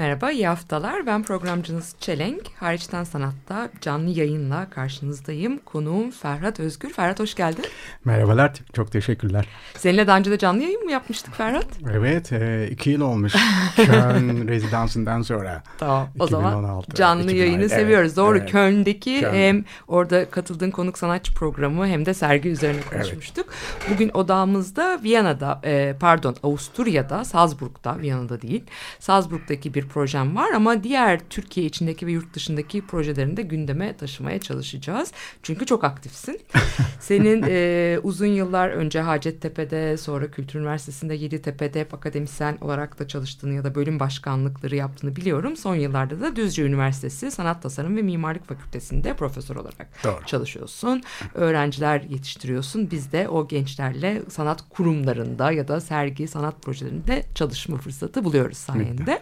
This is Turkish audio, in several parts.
Merhaba, iyi haftalar. Ben programcınız Çelenk. Hariçten Sanat'ta canlı yayınla karşınızdayım. Konuğum Ferhat Özgür. Ferhat hoş geldin. Merhabalar, çok teşekkürler. Seninle daha önce de canlı yayın mı yapmıştık Ferhat? Evet, e, iki yıl olmuş Köln rezidansından sonra. Tamam, o zaman 2016, canlı 2016, yayını evet, seviyoruz. Doğru, evet. Köln'deki Köln. hem orada katıldığın konuk sanatçı programı hem de sergi üzerine konuşmuştuk. Bugün odağımızda Viyana'da, e, pardon Avusturya'da, Salzburg'da, Viyana'da değil, Salzburg'daki bir projem var ama diğer Türkiye içindeki ve yurt dışındaki projelerini de gündeme taşımaya çalışacağız. Çünkü çok aktifsin. Senin e, uzun yıllar önce Hacettepe'de, sonra Kültür Üniversitesi'nde Yeditepe'de hep akademisyen olarak da çalıştığını ya da bölüm başkanlıkları yaptığını biliyorum. Son yıllarda da Düzce Üniversitesi Sanat Tasarım ve Mimarlık Fakültesi'nde profesör olarak Doğru. çalışıyorsun. Öğrenciler yetiştiriyorsun. Biz de o gençlerle sanat kurumlarında ya da sergi sanat projelerinde çalışma fırsatı buluyoruz sayende.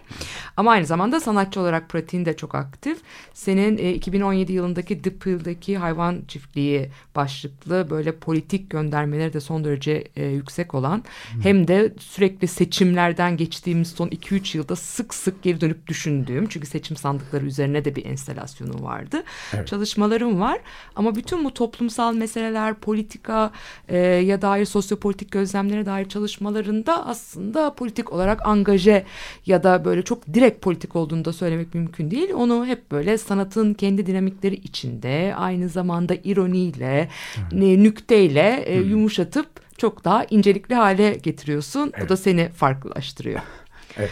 Ama aynı zamanda sanatçı olarak pratiğin de çok aktif. Senin e, 2017 yılındaki The Pill'deki hayvan çiftliği başlıklı böyle politik göndermeleri de son derece e, yüksek olan hem de sürekli seçimlerden geçtiğimiz son 2-3 yılda sık sık geri dönüp düşündüğüm çünkü seçim sandıkları üzerine de bir enstalasyonu vardı. Evet. Çalışmalarım var ama bütün bu toplumsal meseleler, politika e, ya dair sosyopolitik gözlemlere dair çalışmalarında aslında politik olarak angaje ya da böyle çok direkt politik olduğunu da söylemek mümkün değil. Onu hep böyle sanatın kendi dinamikleri içinde aynı zamanda ironiyle, ne, nükteyle e, yumuşatıp çok daha incelikli hale getiriyorsun. Bu da seni farklılaştırıyor. Evet.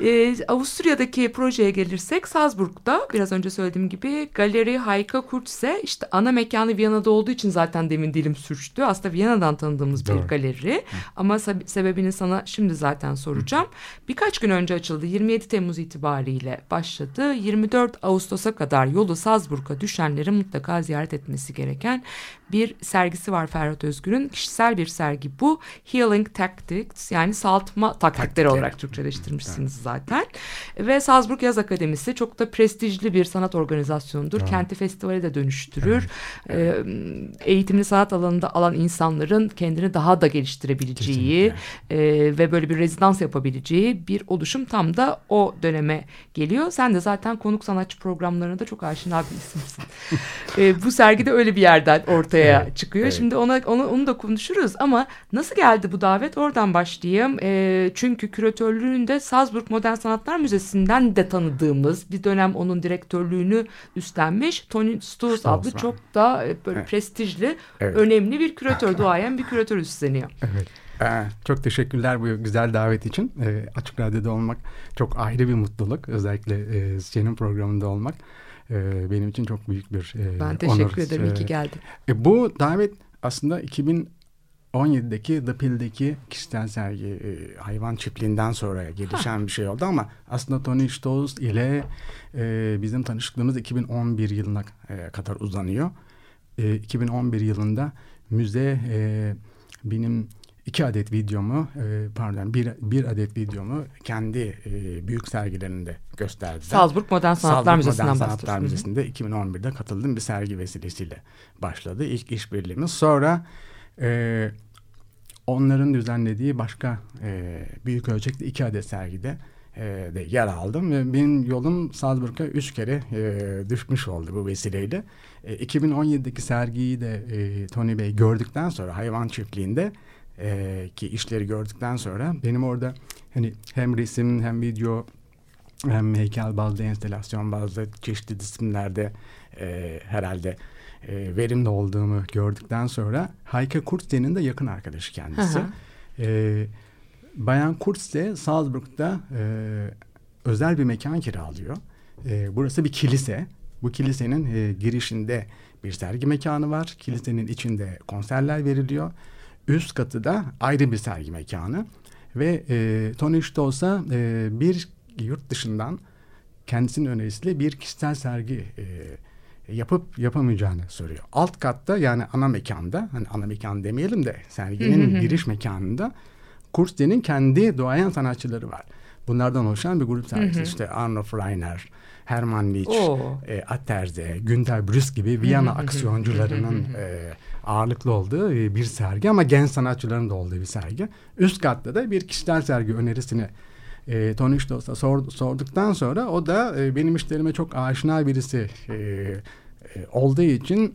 Ee, Avusturya'daki projeye gelirsek Salzburg'da biraz önce söylediğim gibi Galeri Heike Kurtze işte ana mekanı Viyana'da olduğu için zaten demin dilim sürçtü. Aslında Viyana'dan tanıdığımız bir Doğru. galeri ama sebe- sebebini sana şimdi zaten soracağım. Birkaç gün önce açıldı 27 Temmuz itibariyle başladı. 24 Ağustos'a kadar yolu Salzburg'a düşenlerin mutlaka ziyaret etmesi gereken bir sergisi var Ferhat Özgür'ün. Kişisel bir sergi bu. Healing Tactics yani saltma taktikleri Taktikleri. olarak Türkçeleştirmişsiniz zaten. Ve Salzburg Yaz Akademisi çok da prestijli bir sanat organizasyonudur. Kenti festivale de dönüştürür. Ee, eğitimli sanat alanında alan insanların kendini daha da geliştirebileceği e, ve böyle bir rezidans yapabileceği bir oluşum tam da o döneme geliyor. Sen de zaten konuk sanatçı programlarına da çok aşina bir isimsin. Ee, bu sergi de öyle bir yerden ortaya Evet, çıkıyor. evet. Şimdi ona, onu, onu da konuşuruz ama nasıl geldi bu davet oradan başlayayım. Ee, çünkü küratörlüğünde Salzburg Modern Sanatlar Müzesi'nden de tanıdığımız bir dönem onun direktörlüğünü üstlenmiş Tony Stoos adlı çok da e, böyle Evet. prestijli Evet. önemli bir küratör duayen bir küratör üstleniyor. Evet. Ee, çok teşekkürler bu güzel davet için. Ee, Açık Radyo'da olmak çok ayrı bir mutluluk. Özellikle e, senin programında olmak e, benim için çok büyük bir e, Ben teşekkür onur. ederim. iyi ki geldin. E, bu davet aslında 2017'deki The Pill'deki kişisel sergi e, hayvan çiftliğinden sonra gelişen bir şey oldu ama aslında Tony Stoss ile e, bizim tanışıklığımız 2011 yılına e, kadar uzanıyor. E, 2011 yılında müze e, benim iki adet videomu e, pardon bir, bir adet videomu kendi e, büyük sergilerinde gösterdiler. Salzburg Modern Sanatlar Salzburg Müzesi'nden Modern. Sanatlar. Müzesi'nde 2011'de katıldığım bir sergi vesilesiyle başladı. İlk işbirliğimiz. Sonra e, onların düzenlediği başka e, büyük ölçekli iki adet sergide e, de yer aldım. Ve benim yolum Salzburg'a üç kere e, düşmüş oldu bu vesileyle. E, 2017'deki sergiyi de e, Tony Bey gördükten sonra hayvan çiftliğinde e, ki işleri gördükten sonra benim orada hani hem resim hem video hem heykel bazlı, enstelasyon bazlı çeşitli isimlerde e, herhalde e, verimli olduğumu gördükten sonra Heike Kurtze'nin de yakın arkadaşı kendisi. Hı hı. E, Bayan Kurtze Salzburg'da e, özel bir mekan kiralıyor. E, burası bir kilise Bu kilisenin e, girişinde bir sergi mekanı var. Kilisenin içinde konserler veriliyor. Üst katı da ayrı bir sergi mekanı. Ve e, Tony Stoss'a e, bir yurt dışından kendisinin önerisiyle bir kişisel sergi e, yapıp yapamayacağını soruyor. Alt katta yani ana mekanda, hani ana mekan demeyelim de serginin giriş mekanında Kursti'nin kendi doğayan sanatçıları var. Bunlardan oluşan bir grup sergisi. İşte Arnold Reiner, Hermann Nietzsche, Oo. e, Atterze, Günter Brüsk gibi Viyana aksiyoncularının e, ağırlıklı olduğu e, bir sergi ama genç sanatçıların da olduğu bir sergi. Üst katta da bir kişisel sergi önerisini e, Tony Stoss'a sor, sorduktan sonra o da e, benim işlerime çok aşina birisi e, e, olduğu için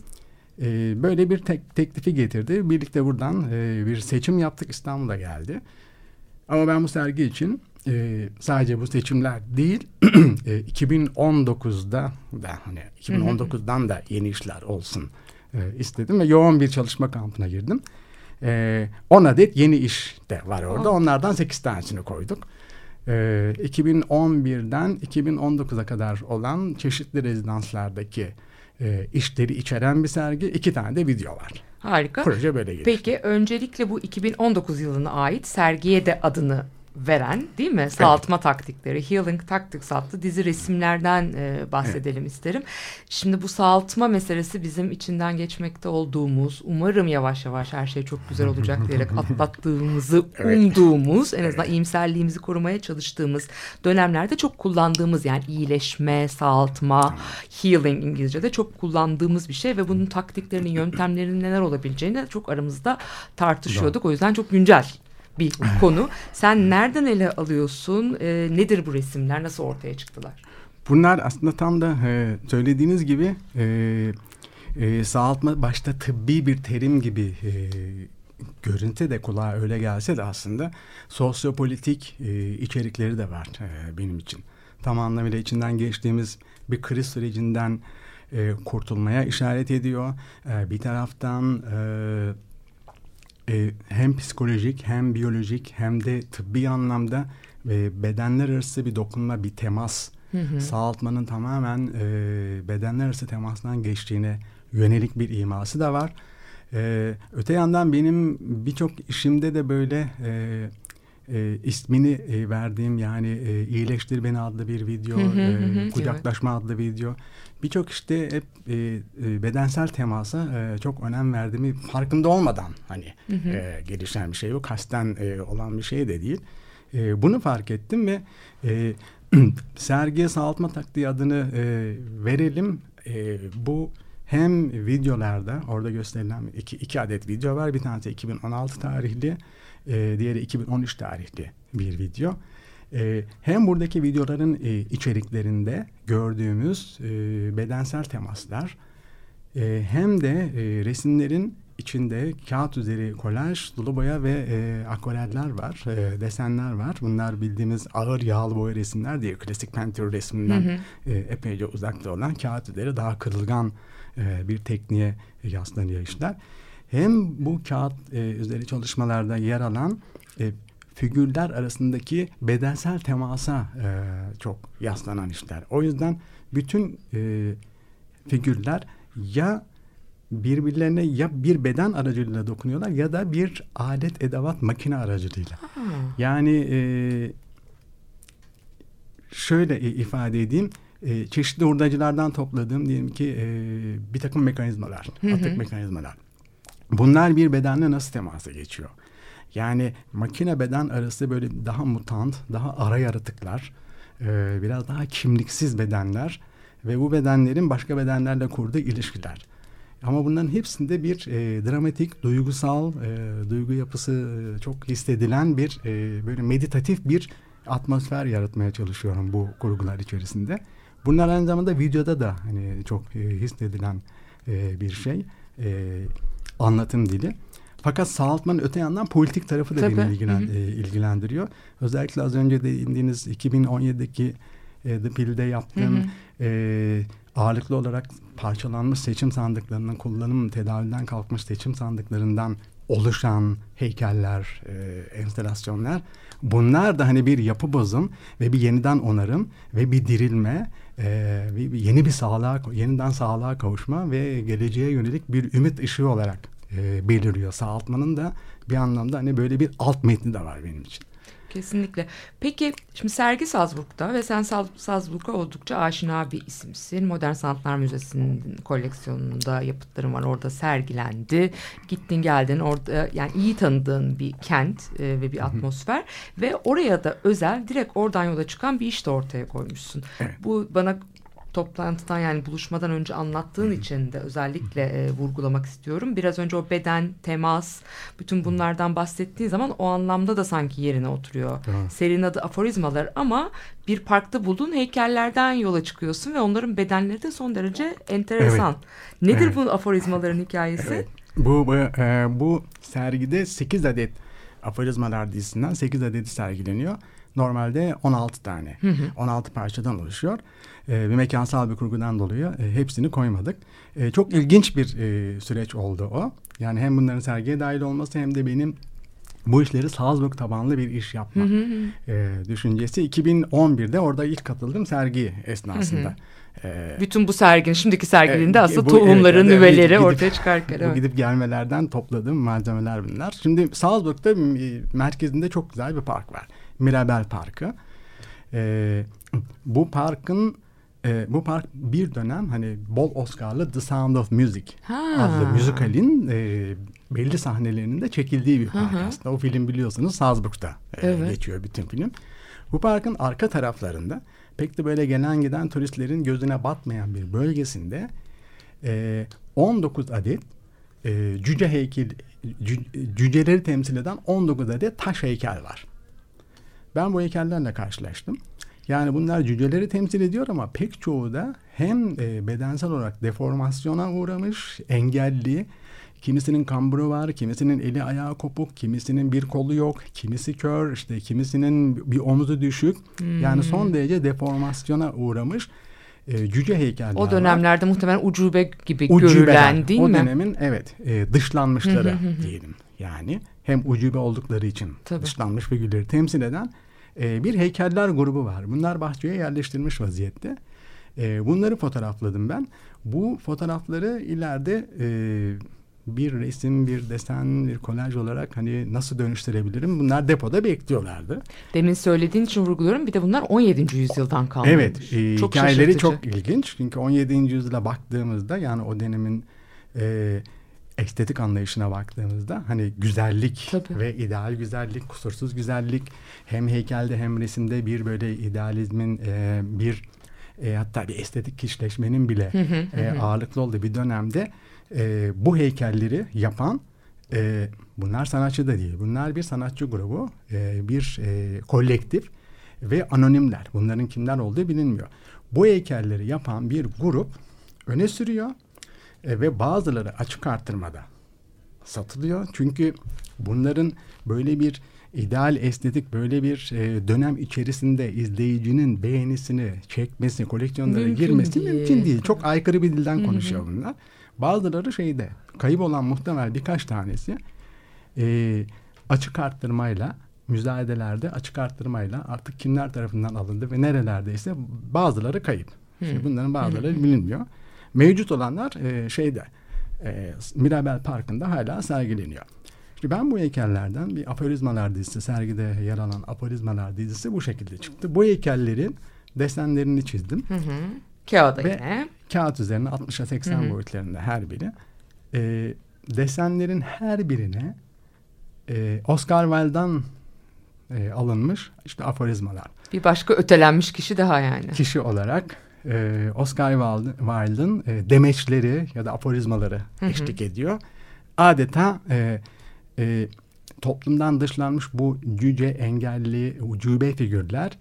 e, böyle bir tek, teklifi getirdi. Birlikte buradan e, bir seçim yaptık İstanbul'a geldi. Ama ben bu sergi için e, sadece bu seçimler değil e, 2019'da da hani 2019'dan da yeni işler olsun e, istedim ve yoğun bir çalışma kampına girdim. E, 10 adet yeni iş de var orada. Onlardan 8 tanesini koyduk. E, 2011'den 2019'a kadar olan çeşitli rezidanslardaki e, işleri içeren bir sergi. iki tane de video var. Harika. Proje böyle gelişti. Peki öncelikle bu 2019 yılına ait sergiye de adını veren değil mi? Sağaltma taktikleri, Healing Tactics adlı dizi resimlerden e, bahsedelim isterim. Şimdi bu sağaltma meselesi bizim içinden geçmekte olduğumuz, umarım yavaş yavaş her şey çok güzel olacak diyerek atlattığımızı Evet. umduğumuz, en azından iyimserliğimizi korumaya çalıştığımız dönemlerde çok kullandığımız yani iyileşme, sağaltma, healing İngilizce'de çok kullandığımız bir şey ve bunun taktiklerinin, yöntemlerinin neler olabileceğini çok aramızda tartışıyorduk. O yüzden çok güncel bir konu. Sen nereden ele alıyorsun? Ee, nedir bu resimler? Nasıl ortaya çıktılar? Bunlar aslında tam da e, söylediğiniz gibi e, e, sağaltma başta tıbbi bir terim gibi e, görünse de kulağa öyle gelse de aslında sosyopolitik e, içerikleri de var e, benim için. Tam anlamıyla içinden geçtiğimiz bir kriz sürecinden e, kurtulmaya işaret ediyor. E, bir taraftan e, e, hem psikolojik hem biyolojik hem de tıbbi anlamda e, bedenler arası bir dokunma, bir temas sağaltmanın tamamen e, bedenler arası temasdan geçtiğine yönelik bir iması da var. E, öte yandan benim birçok işimde de böyle e, e, ismini e, verdiğim yani e, iyileştir beni adlı bir video, Hı hı e, hı hı, kucaklaşma adlı video. Birçok işte hep e, e, bedensel temasa e, çok önem verdiğimi farkında olmadan hani e, gelişen bir şey yok. Kasten e, olan bir şey de değil. E, bunu fark ettim ve e, sergiye sağaltma taktiği adını e, verelim. E, bu hem videolarda orada gösterilen iki, iki adet video var. Bir tanesi 2016 tarihli, e, diğeri 2013 tarihli bir video. E, hem buradaki videoların e, içeriklerinde gördüğümüz e, bedensel temaslar e, hem de e, resimlerin içinde kağıt üzeri kolaj, sulu boya ve e, akvareller var, e, desenler var. Bunlar bildiğimiz ağır yağlı boya resimler diye klasik pentür resminden e, epeyce uzakta olan kağıt üzeri daha kırılgan e, bir tekniğe yaslanıyor işler. Hem bu kağıt e, üzeri çalışmalarda yer alan e, figürler arasındaki bedensel temasa e, çok yaslanan işler. O yüzden bütün e, figürler ya birbirlerine ya bir beden aracılığıyla dokunuyorlar ya da bir alet edevat makine aracılığıyla. Yani e, şöyle ifade edeyim. E, çeşitli hurdacılardan topladığım diyelim ki e, bir takım mekanizmalar, atık mekanizmalar. Bunlar bir bedenle nasıl temasa geçiyor? Yani makine beden arası böyle daha mutant, daha ara yaratıklar, e, biraz daha kimliksiz bedenler ve bu bedenlerin başka bedenlerle kurduğu ilişkiler. Ama bunların hepsinde bir e, dramatik, duygusal, e, duygu yapısı e, çok hissedilen bir e, böyle meditatif bir atmosfer yaratmaya çalışıyorum bu kurgular içerisinde. Bunlar aynı zamanda videoda da hani çok e, hissedilen e, bir şey, e, anlatım dili. Fakat sağaltmanın öte yandan politik tarafı da Tabii, beni ilgilen, hı hı. e, ilgilendiriyor. Özellikle az önce değindiğiniz 2017'deki e, The Pill'de yaptığım Hı hı. e, ağırlıklı olarak parçalanmış seçim sandıklarının kullanım tedavülden kalkmış seçim sandıklarından oluşan heykeller, e, enstalasyonlar bunlar da hani bir yapı bozum ve bir yeniden onarım ve bir dirilme e, yeni bir sağlığa, yeniden sağlığa kavuşma ve geleceğe yönelik bir ümit ışığı olarak e, beliriyor. Sağaltmanın da bir anlamda hani böyle bir alt metni de var benim için. Kesinlikle. Peki şimdi sergi Salzburg'da ve sen Sal- Salzburg'a oldukça aşina bir isimsin. Modern Sanatlar Müzesi'nin koleksiyonunda yapıtların var. Orada sergilendi. Gittin geldin orada yani iyi tanıdığın bir kent e, ve bir atmosfer ve oraya da özel direkt oradan yola çıkan bir iş de ortaya koymuşsun. Bu bana toplantıdan yani buluşmadan önce anlattığın için de özellikle e, vurgulamak istiyorum. Biraz önce o beden, temas, bütün bunlardan bahsettiğin zaman o anlamda da sanki yerine oturuyor. Doğru. Serinin adı aforizmalar ama bir parkta bulduğun heykellerden yola çıkıyorsun ve onların bedenleri de son derece enteresan. Nedir Evet. bu aforizmaların hikayesi? Evet. Bu bu, e, bu sergide 8 adet aforizmalar dizisinden 8 adeti sergileniyor. Normalde 16 tane. 16 parçadan oluşuyor. E, bir mekansal bir kurgudan dolayı e, hepsini koymadık. E, çok ilginç bir e, süreç oldu o. Yani hem bunların sergiye dahil olması hem de benim bu işleri Salzburg tabanlı bir iş yapma e, düşüncesi. 2011'de orada ilk katıldığım sergi esnasında. E, Bütün bu serginin, şimdiki sergiliğinde Evet, aslında bu- tohumları, evet, evet, nüveleri gidip- ortaya çıkarken. Evet. gidip gelmelerden topladığım malzemeler bunlar. Şimdi Salzburg'da e, merkezinde çok güzel bir park var. Mirabel Parkı. E, bu parkın e, bu park bir dönem hani bol Oscar'lı The Sound of Music Ha. adlı müzikalin e, belli sahnelerinin de çekildiği bir park hı. aslında. O film biliyorsunuz Salzburg'da e, Evet. geçiyor bütün film. Bu parkın arka taraflarında pek de böyle gelen giden turistlerin gözüne batmayan bir bölgesinde e, 19 adet e, cüce heykel cü- cüceleri temsil eden 19 adet taş heykel var. Ben bu heykellerle karşılaştım. Yani bunlar cüceleri temsil ediyor ama pek çoğu da hem e, bedensel olarak deformasyona uğramış, engelli, kimisinin kamburu var, kimisinin eli ayağı kopuk, kimisinin bir kolu yok, kimisi kör, işte kimisinin bir omuzu düşük. Yani son derece deformasyona uğramış e, cüce heykeller O var. dönemlerde muhtemelen ucube gibi Ucubeler. görülen değil o mi? dönemin evet e, dışlanmışları diyelim. Yani hem ucube oldukları için Tabii. dışlanmış figürleri temsil eden e, bir heykeller grubu var. Bunlar bahçeye yerleştirilmiş vaziyette. E, bunları fotoğrafladım ben. Bu fotoğrafları ileride e, bir resim, bir desen, bir kolaj olarak hani nasıl dönüştürebilirim? Bunlar depoda bekliyorlardı. Demin söylediğin için vurguluyorum. Bir de bunlar 17. yüzyıldan kalmış. Evet, e, Çok hikayeleri şaşırtıcı. çok ilginç. Çünkü 17. yüzyıla baktığımızda yani o dönemin e, estetik anlayışına baktığımızda hani güzellik Tabii. ve ideal güzellik, kusursuz güzellik hem heykelde hem resimde bir böyle idealizmin e, bir e, hatta bir estetik kişileşmenin bile e, ağırlıklı olduğu bir dönemde e, bu heykelleri yapan e, bunlar sanatçı da değil. Bunlar bir sanatçı grubu, e, bir e, kolektif ve anonimler. Bunların kimler olduğu bilinmiyor. Bu heykelleri yapan bir grup öne sürüyor e, ve bazıları açık artırmada satılıyor. Çünkü bunların böyle bir ideal estetik böyle bir e, dönem içerisinde izleyicinin beğenisini çekmesi, koleksiyonlara Mümkün girmesi değil. mümkün değil. Çok aykırı bir dilden konuşuyor bunlar. Bazıları şeyde kayıp olan muhtemel birkaç tanesi e, açık arttırmayla müzayedelerde açık arttırmayla artık kimler tarafından alındı ve nerelerdeyse bazıları kayıp. Şimdi bunların bazıları bilinmiyor. Mevcut olanlar e, şeyde e, Mirabel Parkı'nda hala sergileniyor. Şimdi ben bu heykellerden bir aforizmalar dizisi sergide yer alan aforizmalar dizisi bu şekilde çıktı. Bu heykellerin desenlerini çizdim. Hı hı. Kağıda Ve- yine. Kağıt üzerine 60'a 80 boyutlarında her biri. E, desenlerin her birine e, Oscar Wilde'dan e, alınmış işte aforizmalar. Bir başka ötelenmiş kişi daha yani. Kişi olarak e, Oscar Wilde- Wilde'ın e, demeçleri ya da aforizmaları eşlik ediyor. Adeta e, e, toplumdan dışlanmış bu cüce, engelli, ucube figürler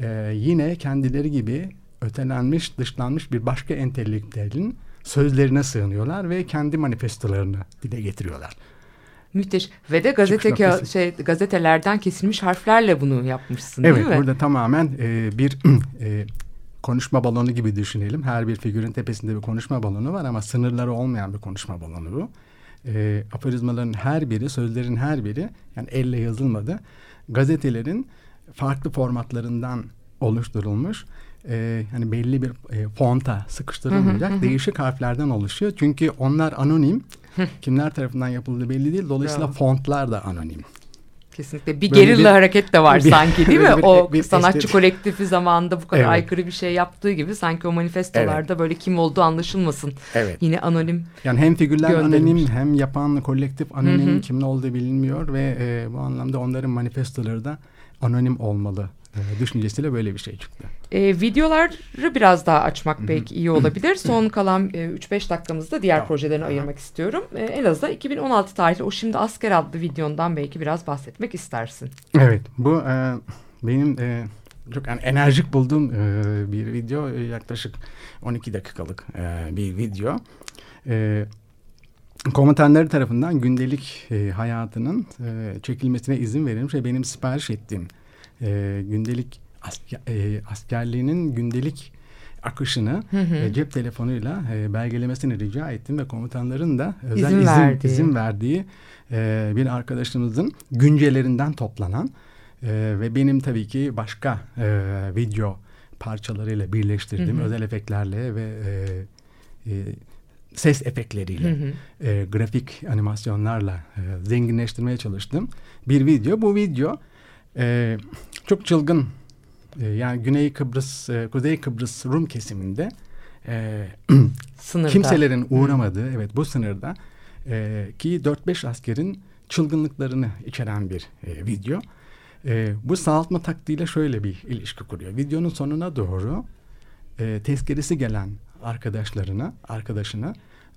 e, yine kendileri gibi ötelenmiş, dışlanmış bir başka entelektüelin sözlerine sığınıyorlar ve kendi manifestolarını dile getiriyorlar. Müthiş. Ve de gazete ka- şey gazetelerden kesilmiş harflerle bunu yapmışsın Evet, değil mi? burada tamamen e, bir e, konuşma balonu gibi düşünelim. Her bir figürün tepesinde bir konuşma balonu var ama sınırları olmayan bir konuşma balonu bu. e, aforizmaların her biri, sözlerin her biri yani elle yazılmadı. Gazetelerin farklı formatlarından oluşturulmuş. E, hani belli bir e, fonta sıkıştırılmayacak değişik harflerden oluşuyor. Çünkü onlar anonim. Kimler tarafından yapıldığı belli değil. Dolayısıyla Bravo. fontlar da anonim. Kesinlikle bir Böyle gerilla bir- hareket de var bir- sanki değil mi? bir- o bir sanatçı estetik- kolektifi zamanında bu kadar Evet. aykırı bir şey yaptığı gibi sanki o manifestolarda böyle kim olduğu anlaşılmasın. Evet. Yine anonim. Yani hem figürler anonim hem yapan kolektif anonim hı. kimin olduğu bilinmiyor ve e, bu anlamda onların manifestoları da anonim olmalı e, düşüncesiyle böyle bir şey çıktı. Ee, videoları biraz daha açmak belki iyi olabilir. Son kalan e, 3-5 dakikamızda diğer Tamam. projelerini ayırmak istiyorum. Ee, Elazığ'da 2016 tarihli o Şimdi Asker adlı videondan belki biraz bahsetmek istersin. Evet bu e, benim e, çok yani enerjik bulduğum e, bir video E, yaklaşık 12 dakikalık e, bir video. E, komutanları tarafından gündelik e, hayatının e, çekilmesine izin verilmiş ve benim sipariş ettiğim e, gündelik asker, e, askerliğinin gündelik akışını e, cep telefonuyla e, belgelemesini rica ettim ve komutanların da özel İzin izin, verdiği. izin verdiği e, bir arkadaşımızın güncellerinden toplanan e, ve benim tabii ki başka e, video parçalarıyla birleştirdiğim özel efektlerle ve e, e, ses efektleriyle e, grafik animasyonlarla e, zenginleştirmeye çalıştım bir video. Bu video e, çok çılgın e, yani Güney Kıbrıs, e, Kuzey Kıbrıs Rum kesiminde e, Sınırda. kimselerin uğramadığı evet bu sınırda e, ki 4-5 askerin çılgınlıklarını içeren bir e, video. E, bu sağaltma taktiğiyle şöyle bir ilişki kuruyor. Videonun sonuna doğru e, tezkeresi gelen arkadaşlarına, arkadaşına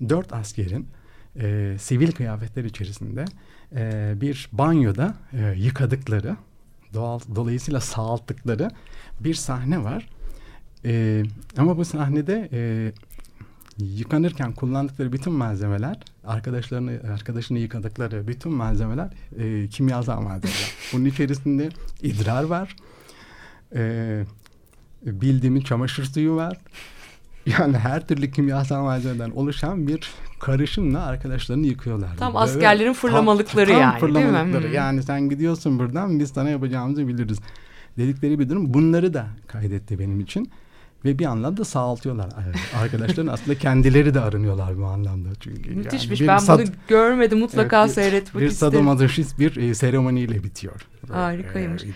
dört askerin e, sivil kıyafetler içerisinde e, bir banyoda e, yıkadıkları, doğal dolayısıyla sağalttıkları bir sahne var. E, ama bu sahnede e, yıkanırken kullandıkları bütün malzemeler, arkadaşlarını arkadaşını yıkadıkları bütün malzemeler e, kimyasal malzemeler. Bunun içerisinde idrar var. E, bildiğimiz çamaşır suyu var. Yani her türlü kimyasal malzemeden oluşan bir karışımla arkadaşlarını yıkıyorlar. Tam askerlerin fırlamalıkları tam yani, değil mi? fırlamalıkları. Hmm. Yani sen gidiyorsun buradan biz sana yapacağımızı biliriz dedikleri bir durum. Bunları da kaydetti benim için. Ve bir anlamda sağaltıyorlar. Arkadaşların aslında kendileri de arınıyorlar bu anlamda. Çünkü Müthişmiş. bir ben sad- bunu görmedim. Mutlaka Evet, bir- seyretmek Bir isterim. sadomasochist bir e, seremoniyle bitiyor. Harikaymış. E.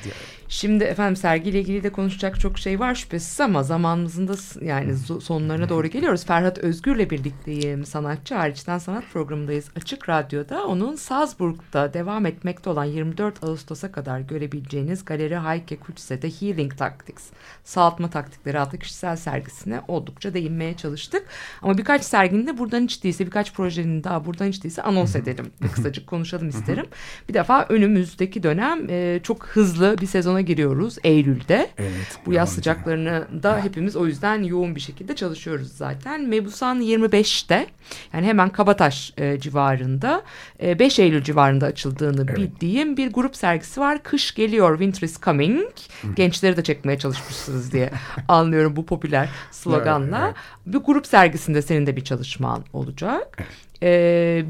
Şimdi efendim sergiyle ilgili de konuşacak çok şey var şüphesiz ama zamanımızın da yani sonlarına doğru geliyoruz. Ferhat Özgür'le birlikteyim. Sanatçı hariçten sanat programındayız. Açık Radyo'da onun Salzburg'da devam etmekte olan 24 Ağustos'a kadar görebileceğiniz Galeri Heike Kutse'de Healing Tactics, Sağaltma Taktikleri adlı kişisel sergisine oldukça değinmeye çalıştık. Ama birkaç serginin de buradan hiç değilse birkaç projenin daha buradan hiç değilse anons edelim. Kısacık konuşalım isterim. Bir defa önümüzdeki dönem e, çok hızlı bir sezona giriyoruz Eylül'de. Evet. Bu yaz sıcaklarını da hepimiz o yüzden yoğun bir şekilde çalışıyoruz zaten. Mebusan 25'te yani hemen Kabataş e, civarında e, 5 Eylül civarında açıldığını bildiğim bir grup sergisi var. Kış geliyor, Winter is coming. Gençleri de çekmeye çalışmışsınız diye anlıyorum bu popüler sloganla. Evet, Bir grup sergisinde senin de bir çalışman olacak. E,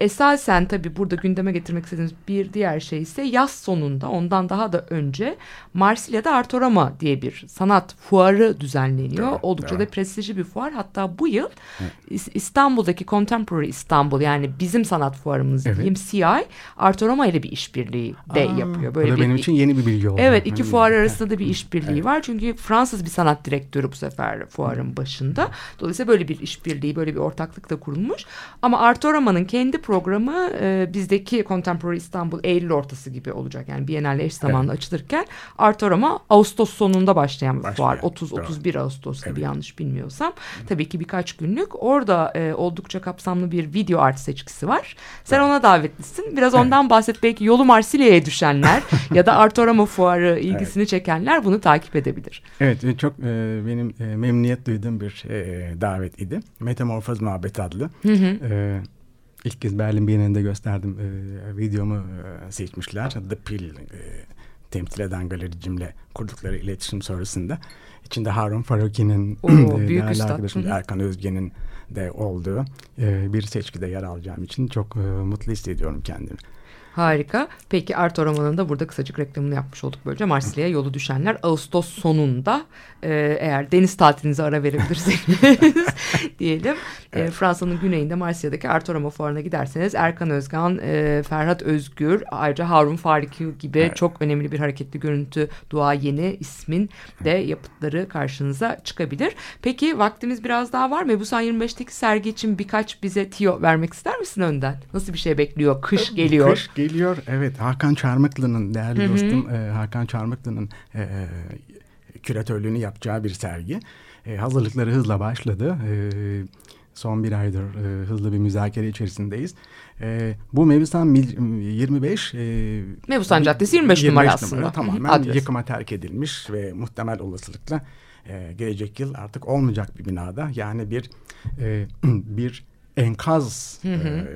Esasen tabii burada gündeme getirmek istediğimiz bir diğer şey ise yaz sonunda ondan daha da önce Marsilya'da Artorama diye bir sanat fuarı düzenleniyor. Evet, Oldukça evet. da prestijli bir fuar. Hatta bu yıl İs- İstanbul'daki Contemporary İstanbul yani bizim sanat fuarımız Evet. diyeyim CI Artorama ile bir işbirliği de Aa, yapıyor. bu Böyle da bir benim için yeni bir bilgi oldu. Evet iki fuar arasında da bir işbirliği var. Çünkü Fransız bir sanat direktörü bu sefer fuarın başında. Dolayısıyla böyle bir işbirliği, böyle bir ortaklık da kurulmuş. Ama Artorama'nın kendi programı e, bizdeki Contemporary İstanbul Eylül ortası gibi olacak. Yani Biennale eş zamanlı açılırken Artorama Ağustos sonunda başlayan bir fuar. 30-31 Ağustos gibi Evet. yanlış bilmiyorsam. Tabii ki birkaç günlük. Orada e, oldukça kapsamlı bir video art seçkisi var. Sen ona davetlisin. Biraz ondan bahset. Belki yolu Marsilya'ya düşenler ya da Artorama fuarı ilgisini çekenler bunu takip edebilir. Evet e, çok e, benim e, memnuniyet duyduğum bir e, davet idi. Metamorfoz Muhabbeti adlı. E, ilk kez Berlin Bienalinde gösterdim. E, videomu e, seçmişler. The Pill e, temsil eden galericimle kurdukları iletişim sonrasında içinde Harun Faruki'nin e, değerli üstad. arkadaşım. Erkan Özge'nin de olduğu e, bir seçkide yer alacağım için çok e, mutlu hissediyorum kendimi. Harika. Peki Arto romanının da burada kısacık reklamını yapmış olduk böylece. Marsilya'ya yolu düşenler Ağustos sonunda e, eğer deniz tatilinize ara verebilirseniz diyelim. E, Fransa'nın güneyinde Marsilya'daki Arto Roma fuarına giderseniz Erkan Özgan, e, Ferhat Özgür, ayrıca Harun Fariki gibi Evet. çok önemli bir hareketli görüntü duayeni ismin de yapıtları karşınıza çıkabilir. Peki vaktimiz biraz daha var. Mebusan 25'teki sergi için birkaç bize tiyo vermek ister misin önden? Nasıl bir şey bekliyor? Kış geliyor. Kış geliyor. Evet Hakan Çarmıklı'nın değerli dostum e, Hakan Çarmıklı'nın e, küratörlüğünü yapacağı bir sergi. E, hazırlıkları hızla başladı. E, son bir aydır e, hızlı bir müzakere içerisindeyiz. E, bu Mebusan Mil- 25 e, Mebusan Caddesi 25 numara aslında. Hı hı, Tamamen adres. yıkıma terk edilmiş ve muhtemel olasılıkla e, gelecek yıl artık olmayacak bir binada. Yani bir e, bir enkaz e,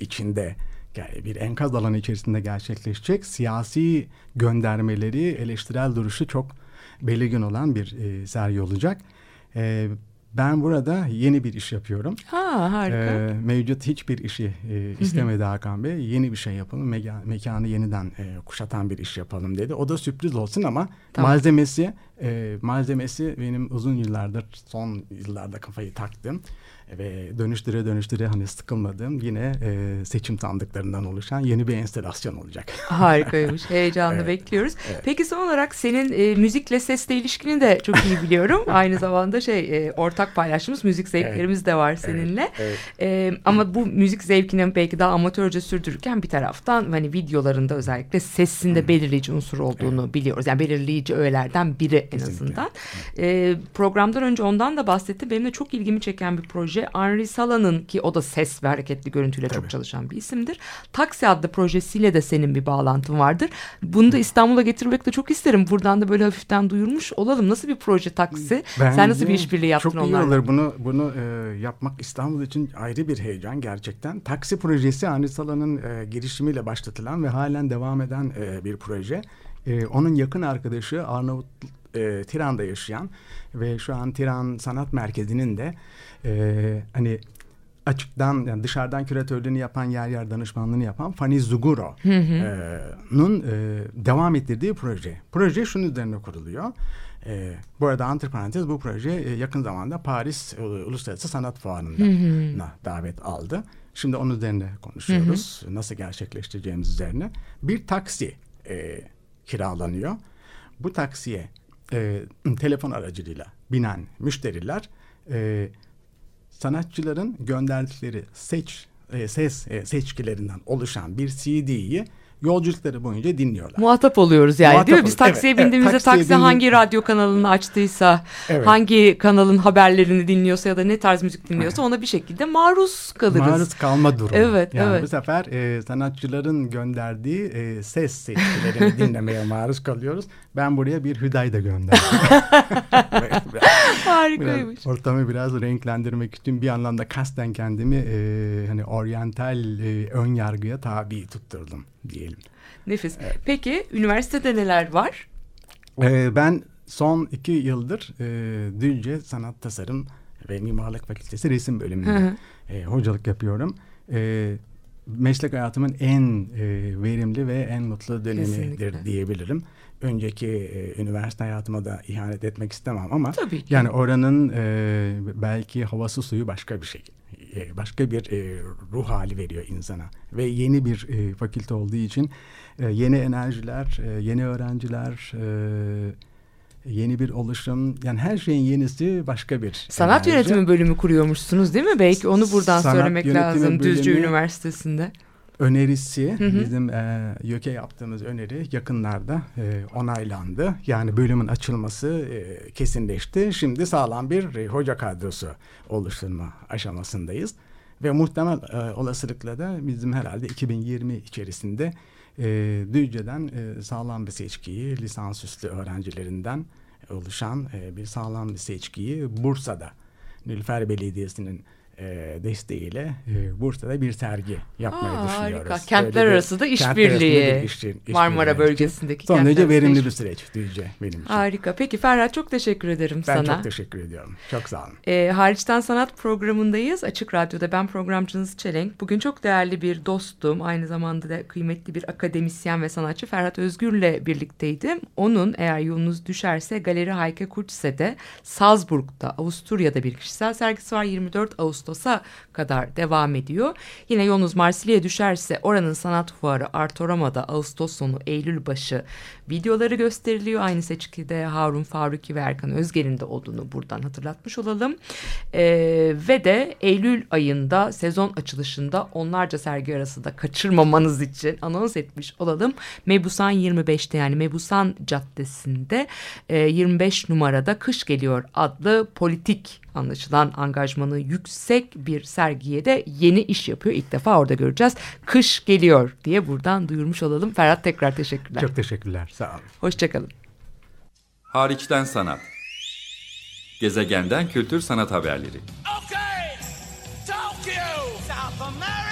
içinde bir enkaz alanı içerisinde gerçekleşecek siyasi göndermeleri eleştirel duruşu çok belirgin olan bir e, sergi olacak. E, ben burada yeni bir iş yapıyorum. Ha harika. Ee, mevcut hiçbir işi e, istemedi Hakan Bey. Yeni bir şey yapalım, mega- mekanı yeniden e, kuşatan bir iş yapalım dedi. O da sürpriz olsun ama Tamam. malzemesi e, malzemesi benim uzun yıllardır, son yıllarda kafayı taktım ve dönüştüre dönüştüre hani sıkılmadığım yine e, seçim sandıklarından oluşan yeni bir enstelasyon olacak. Harikaymış. Heyecanla Evet. bekliyoruz. Peki son olarak senin e, müzikle sesle ilişkini de çok iyi biliyorum. Aynı zamanda şey e, ortak paylaştığımız müzik zevklerimiz de var seninle. evet. E, ama bu müzik zevkini belki daha amatörce sürdürürken bir taraftan hani videolarında özellikle sesinde belirleyici unsur olduğunu biliyoruz. Yani belirleyici öğelerden biri en Kesinlikle. azından. E, programdan önce ondan da bahsetti. Benim de çok ilgimi çeken bir proje. Henri Sala'nın ki o da ses ve hareketli görüntüyle çok Tabii. çalışan bir isimdir. Taksi adlı projesiyle de senin bir bağlantın vardır. Bunu da İstanbul'a getirmek de çok isterim. Buradan da böyle hafiften duyurmuş olalım. Nasıl bir proje taksi? Sen nasıl bir Bence işbirliği yaptın Çok iyi onlarla? olur. Bunu bunu e, yapmak İstanbul için ayrı bir heyecan gerçekten. Taksi projesi Anisala'nın e, girişimiyle başlatılan ve halen devam eden e, bir proje. E, onun yakın arkadaşı Arnavut e, Tiran'da yaşayan ve şu an Tiran Sanat Merkezi'nin de e, hani açıktan yani dışarıdan küratörlüğünü yapan yer yer danışmanlığını yapan Fani Zuguro'nun e, devam ettirdiği proje. Proje şunun üzerine kuruluyor. E, bu arada antiparantez bu proje e, yakın zamanda Paris e, Uluslararası Sanat Fuarı'na davet aldı. Şimdi onun üzerine konuşuyoruz. Nasıl gerçekleştireceğimiz üzerine. Bir taksi e, kiralanıyor. Bu taksiye e, telefon aracılığıyla binen müşteriler e, sanatçıların gönderdikleri seç e, ses e, seçkilerinden oluşan bir CD'yi yolculukları boyunca dinliyorlar. Muhatap oluyoruz yani Muhatap değil mi? Biz taksiye Evet, evet. bindiğimizde Taksiye taksi bindim- hangi radyo kanalını açtıysa, Evet. hangi kanalın haberlerini dinliyorsa ya da ne tarz müzik dinliyorsa ona bir şekilde maruz kalırız. Maruz kalma durumu. Evet, yani evet. bu sefer e, sanatçıların gönderdiği e, ses seçkilerini dinlemeye maruz kalıyoruz. Ben buraya bir hüday da gönderdim. Harikaymış. biraz ortamı biraz renklendirmek için bir anlamda kasten kendimi e, hani oryantal e, ön yargıya tabi tutturdum diyelim. Nefis. Peki üniversitede neler var? Ee, ben son iki yıldır e, Düzce Sanat Tasarım ve Mimarlık Fakültesi resim Hı bölümünde hı. e, hocalık yapıyorum. E, meslek hayatımın en e, verimli ve en mutlu dönemidir Kesinlikle. diyebilirim. Önceki e, üniversite hayatıma da ihanet etmek istemem ama Tabii ki. yani oranın e, belki havası suyu başka bir şey. E, başka bir e, ruh hali veriyor insana. Ve yeni bir e, fakülte olduğu için e, yeni enerjiler, e, yeni öğrenciler, e, yeni bir oluşum. Yani her şeyin yenisi başka bir Sanat enerji. yönetimi bölümü kuruyormuşsunuz değil mi? Belki onu buradan Sanat söylemek lazım Düzce bölümü- Üniversitesi'nde. Önerisi Hı hı. bizim e, YÖK'e yaptığımız öneri yakınlarda e, onaylandı. Yani bölümün açılması e, kesinleşti. Şimdi sağlam bir e, hoca kadrosu oluşturma aşamasındayız. Ve muhtemel e, olasılıkla da bizim herhalde 2020 içerisinde e, Düzce'den e, sağlam bir seçkiyi lisansüstü öğrencilerinden oluşan e, bir sağlam bir seçkiyi Bursa'da Nilüfer Belediyesi'nin e, desteğiyle e, Bursa'da bir sergi yapmayı Aa, düşünüyoruz. harika. Kentler Böyle bir- arası da işbirliği. işçi- işbirliği. Marmara bölgesindeki Son kentler derece verimli iş- bir süreç Düzce benim için. Harika. Peki Ferhat çok teşekkür ederim Ben sana. çok teşekkür ediyorum. Çok sağ olun. E, Hariçten Sanat programındayız. Açık Radyo'da ben programcınız Çelenk. Bugün çok değerli bir dostum. Aynı zamanda da kıymetli bir akademisyen ve sanatçı Ferhat Özgür'le birlikteydim. Onun eğer yolunuz düşerse Galeri Heike Kurtse'de Salzburg'da Avusturya'da bir kişisel sergisi var. 24 Ağustos'a kadar devam ediyor. Yine yolunuz Marsilya'ya düşerse oranın sanat fuarı Artorama'da Ağustos sonu Eylül başı videoları gösteriliyor. Aynı seçkide Harun Faruki ve Erkan Özger'in de olduğunu buradan hatırlatmış olalım. Ee, ve de Eylül ayında sezon açılışında onlarca sergi arasında kaçırmamanız için anons etmiş olalım. Mebusan 25'te yani Mebusan Caddesi'nde e, 25 numarada Kış Geliyor adlı politik anlaşılan angajmanı yüksek bir sergiye de yeni iş yapıyor. İlk defa orada göreceğiz. Kış geliyor diye buradan duyurmuş olalım. Ferhat tekrar teşekkürler. Çok teşekkürler. Sağ olun. Hoşçakalın. Hariçten sanat. Gezegenden kültür sanat haberleri. Okay, Tokyo, South America,